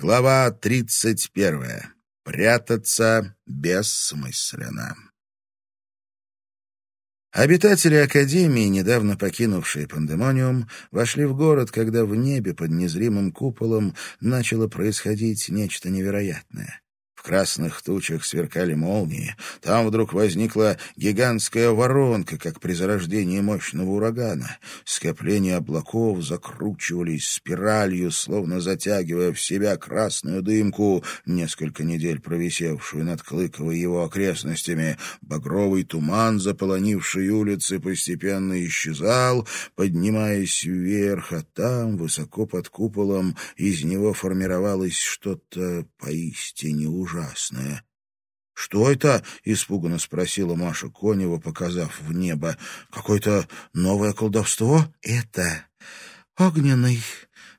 Глава тридцать первая. Прятаться бессмысленно. Обитатели Академии, недавно покинувшие Пандемониум, вошли в город, когда в небе под незримым куполом начало происходить нечто невероятное. В красных тучах сверкали молнии. Там вдруг возникла гигантская воронка, как при зарождении мощного урагана. Скопления облаков закручивались спиралью, словно затягивая в себя красную дымку, несколько недель провисевшую над Клыковой его окрестностями. Багровый туман, заполонивший улицы, постепенно исчезал, поднимаясь вверх, а там, высоко под куполом, из него формировалось что-то поистине ужасное ужасное. «Что это?» — испуганно спросила Маша Конева, показав в небо. «Какое-то новое колдовство?» «Это огненный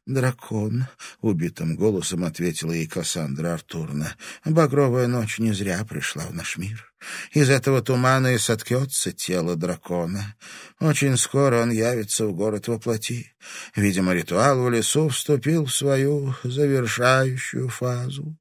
дракон», — убитым голосом ответила ей Кассандра Артурна. «Багровая ночь не зря пришла в наш мир. Из этого тумана и соткется тело дракона. Очень скоро он явится в город во плоти. Видимо, ритуал в лесу вступил в свою завершающую фазу.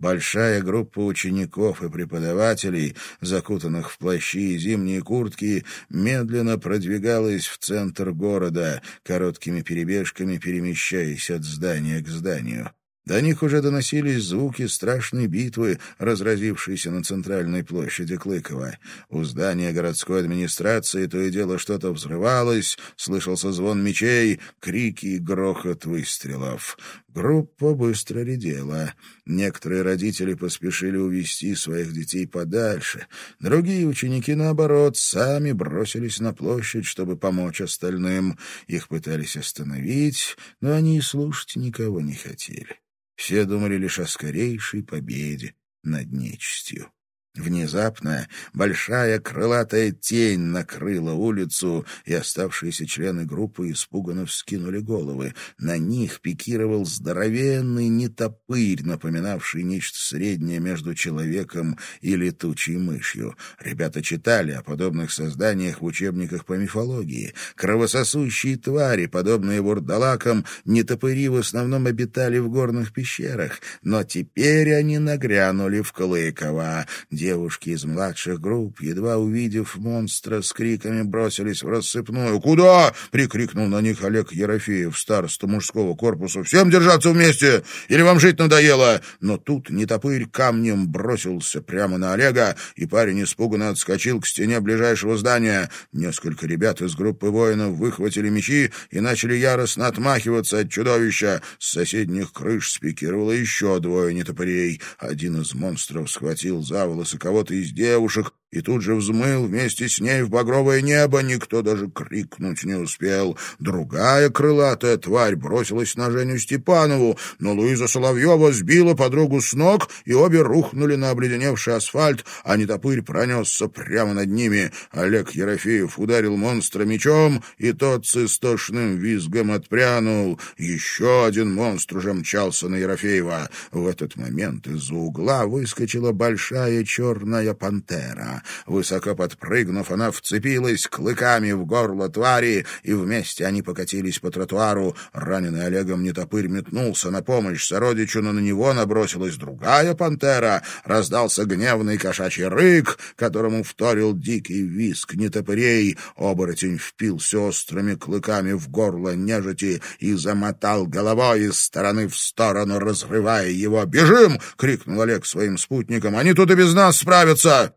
Большая группа учеников и преподавателей, закутанных в плащи и зимние куртки, медленно продвигалась в центр города, короткими перебежками перемещаясь от здания к зданию. До них уже доносились звуки страшной битвы, разразившейся на центральной площади Клыкова. У здания городской администрации то и дело что-то взрывалось, слышался звон мечей, крики и грохот выстрелов. Группа быстро редела. Некоторые родители поспешили увести своих детей подальше. Другие ученики, наоборот, сами бросились на площадь, чтобы помочь остальным. Их пытались остановить, но они и слушать никого не хотели. Все думали лишь о скорейшей победе над нечистью. Внезапно большая крылатая тень накрыла улицу, и оставшиеся члены группы испуганно вскинули головы. На них пикировал здоровенный нетопырь, напоминавший нечто среднее между человеком и летучей мышью. Ребята читали о подобных созданиях в учебниках по мифологии. Кровососущие твари, подобные вурдалакам, нетопыри в основном обитали в горных пещерах, но теперь они нагрянули в Клыково. Девушки из младших групп, едва увидев монстра, с криками бросились в рассыпную. «Куда?» — прикрикнул на них Олег Ерофеев, староста мужского корпуса. «Всем держаться вместе! Или вам жить надоело?» Но тут нетопырь камнем бросился прямо на Олега, и парень испуганно отскочил к стене ближайшего здания. Несколько ребят из группы воинов выхватили мечи и начали яростно отмахиваться от чудовища. С соседних крыш спикировало еще двое нетопырей. Один из монстров схватил за волосы кого-то из девушек, и тут же взмыл вместе с ней в багровое небо. Никто даже крикнуть не успел. Другая крылатая тварь бросилась на Женю Степанову, но Луиза Соловьева сбила подругу с ног, и обе рухнули на обледеневший асфальт, а нетопырь пронесся прямо над ними. Олег Ерофеев ударил монстра мечом, и тот с истошным визгом отпрянул. Еще один монстр уже мчался на Ерофеева. В этот момент из-за угла выскочила большая черная пантера. Высоко подпрыгнув, она вцепилась клыками в горло твари, и вместе они покатились по тротуару. Раненый Олегом нетопырь метнулся на помощь сородичу, но на него набросилась другая пантера. Раздался гневный кошачий рык, которому вторил дикий виск нетопырей. Оборотень впился острыми клыками в горло нежити и замотал головой из стороны в сторону, разрывая его. «Бежим!» — крикнул Олег своим спутникам. «Они тут и без нас справятся!»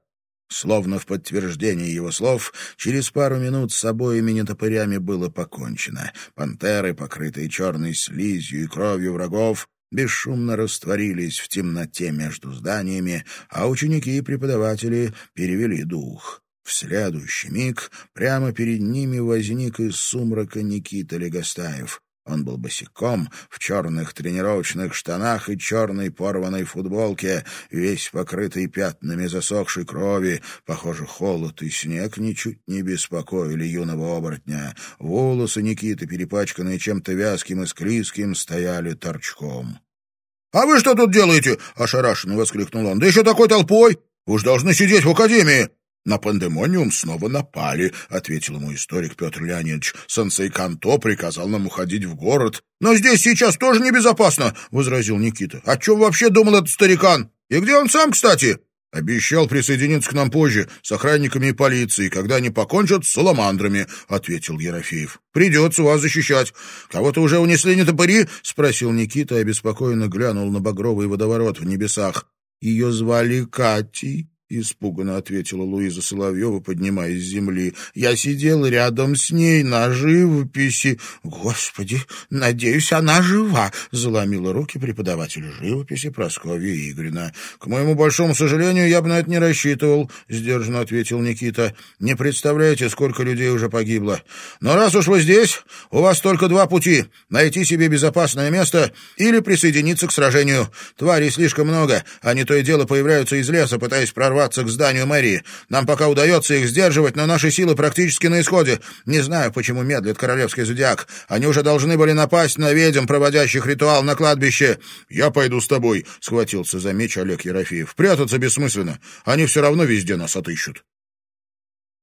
Словно в подтверждение его слов, через пару минут с обоими нетопырями было покончено. Пантеры, покрытые черной слизью и кровью врагов, бесшумно растворились в темноте между зданиями, а ученики и преподаватели перевели дух. В следующий миг прямо перед ними возник из сумрака Никита Легостаев. Он был босиком, в черных тренировочных штанах и черной порванной футболке, весь покрытый пятнами засохшей крови. Похоже, холод и снег ничуть не беспокоили юного оборотня. Волосы Никиты, перепачканные чем-то вязким и склизким, стояли торчком. — А вы что тут делаете? — ошарашенно воскликнул он. — Да еще такой толпой! Уж должны сидеть в академии! «На пандемониум снова напали», — ответил ему историк Петр Леонидович. «Сенсей Канто приказал нам уходить в город». «Но здесь сейчас тоже небезопасно», — возразил Никита. «О чем вообще думал этот старикан? И где он сам, кстати?» «Обещал присоединиться к нам позже, с охранниками и полицией, когда они покончат с саламандрами», — ответил Ерофеев. «Придется вас защищать. Кого-то уже унесли не топыри?» — спросил Никита обеспокоенно глянул на багровый водоворот в небесах. «Ее звали Катей», — испуганно ответила Луиза Соловьева, поднимаясь с земли. «Я сидел рядом с ней на живописи. Господи, надеюсь, она жива!» — заломила руки преподаватель живописи Прасковья Игоревна. «К моему большому сожалению, я бы на это не рассчитывал», — сдержанно ответил Никита. «Не представляете, сколько людей уже погибло. Но раз уж вы здесь, у вас только два пути — найти себе безопасное место или присоединиться к сражению. Тварей слишком много, они то и дело появляются из леса, пытаясь прорваться прорваться к зданию мэрии. Нам пока удается их сдерживать, но наши силы практически на исходе. Не знаю, почему медлит королевский зодиак. Они уже должны были напасть на ведьм, проводящих ритуал на кладбище. «Я пойду с тобой», — схватился за меч Олег Ерофеев. «Прятаться бессмысленно. Они все равно везде нас отыщут».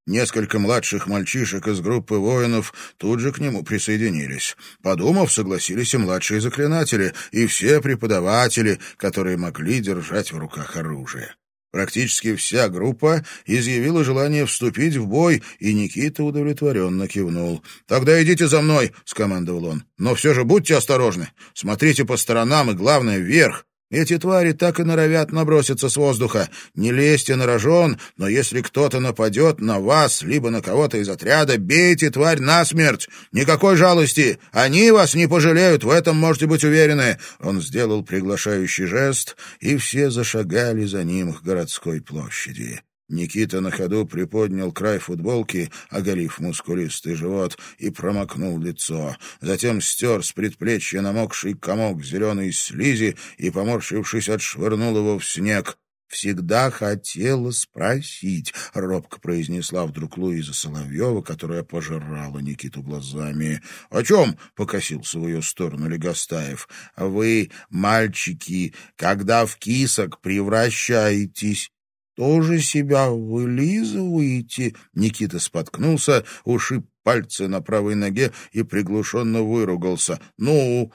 Несколько младших мальчишек из группы воинов тут же к нему присоединились. Подумав, согласились и младшие заклинатели, и все преподаватели, которые могли держать в руках оружие. Практически вся группа изъявила желание вступить в бой, и Никита удовлетворенно кивнул. «Тогда идите за мной», — скомандовал он. «Но все же будьте осторожны. Смотрите по сторонам и, главное, вверх. Эти твари так и норовят наброситься с воздуха. Не лезьте на рожон, но если кто-то нападет на вас, либо на кого-то из отряда, бейте тварь насмерть. Никакой жалости. Они вас не пожалеют, в этом можете быть уверены». Он сделал приглашающий жест, и все зашагали за ним к городской площади. Никита на ходу приподнял край футболки, оголив мускулистый живот, и промокнул лицо. Затем стер с предплечья намокший комок зеленой слизи и, поморщившись, отшвырнул его в снег. «Всегда хотела спросить», — робко произнесла вдруг Луиза Соловьева, которая пожирала Никиту глазами. «О чем?» — покосился в ее сторону Легостаев. «Вы, мальчики, когда в кисок превращаетесь, тоже себя вылизываете?» Никита споткнулся, ушиб пальцы на правой ноге и приглушенно выругался. «Ну,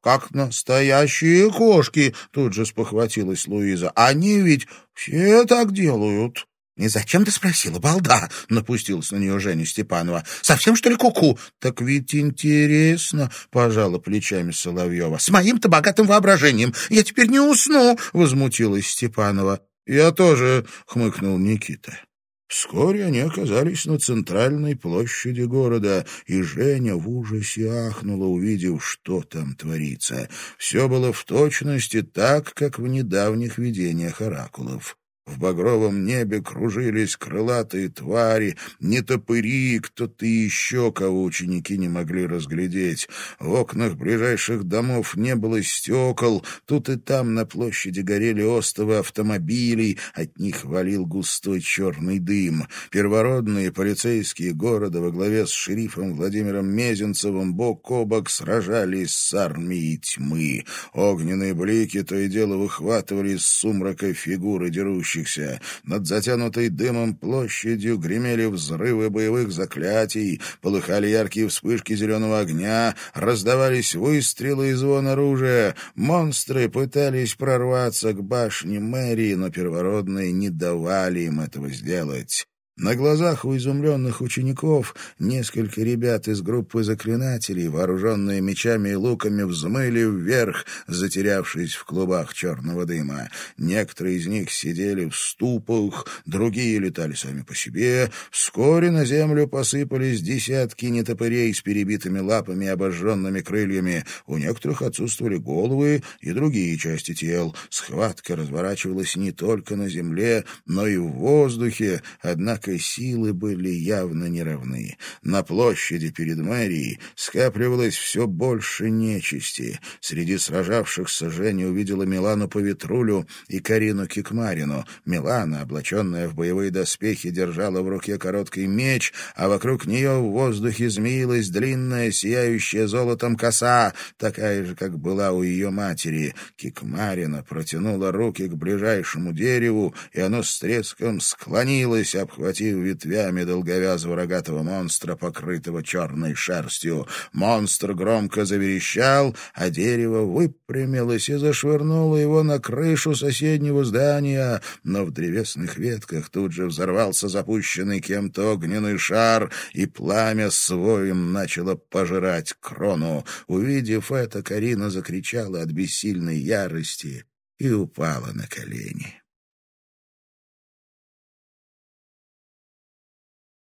как настоящие кошки!» — тут же спохватилась Луиза. «Они ведь все так делают!» «И зачем ты спросила, балда?» — напустилась на нее Женя Степанова. «Совсем, что ли, куку?» -ку? «Так ведь интересно», — пожала плечами Соловьева. «С моим-то богатым воображением я теперь не усну», — возмутилась Степанова. «Я тоже», — хмыкнул Никита. Вскоре они оказались на центральной площади города, и Женя в ужасе ахнула, увидев, что там творится. Все было в точности так, как в недавних видениях оракулов. В багровом небе кружились крылатые твари, нетопыри, кто-то еще, кого ученики не могли разглядеть. В окнах ближайших домов не было стекол, тут и там на площади горели остовы автомобилей, от них валил густой черный дым. Первородные полицейские города во главе с шерифом Владимиром Мезенцевым бок о бок сражались с армией тьмы. Огненные блики то и дело выхватывали из сумрака фигуры дерущих дерущихся. Над затянутой дымом площадью гремели взрывы боевых заклятий, полыхали яркие вспышки зеленого огня, раздавались выстрелы и звон оружия. Монстры пытались прорваться к башне мэрии, но первородные не давали им этого сделать. На глазах у изумленных учеников несколько ребят из группы заклинателей, вооруженные мечами и луками, взмыли вверх, затерявшись в клубах черного дыма. Некоторые из них сидели в ступах, другие летали сами по себе. Вскоре на землю посыпались десятки нетопырей с перебитыми лапами и обожженными крыльями. У некоторых отсутствовали головы и другие части тел. Схватка разворачивалась не только на земле, но и в воздухе, однако только силы были явно неравны. На площади перед мэрией скапливалось все больше нечисти. Среди сражавшихся Женя увидела Милану по ветрулю и Карину Кикмарину. Милана, облаченная в боевые доспехи, держала в руке короткий меч, а вокруг нее в воздухе змеилась длинная, сияющая золотом коса, такая же, как была у ее матери. Кикмарина протянула руки к ближайшему дереву, и оно с треском склонилось, обхватив ветвями долговязого рогатого монстра, покрытого черной шерстью. Монстр громко заверещал, а дерево выпрямилось и зашвырнуло его на крышу соседнего здания, но в древесных ветках тут же взорвался запущенный кем-то огненный шар, и пламя своим начало пожирать крону. Увидев это, Карина закричала от бессильной ярости и упала на колени.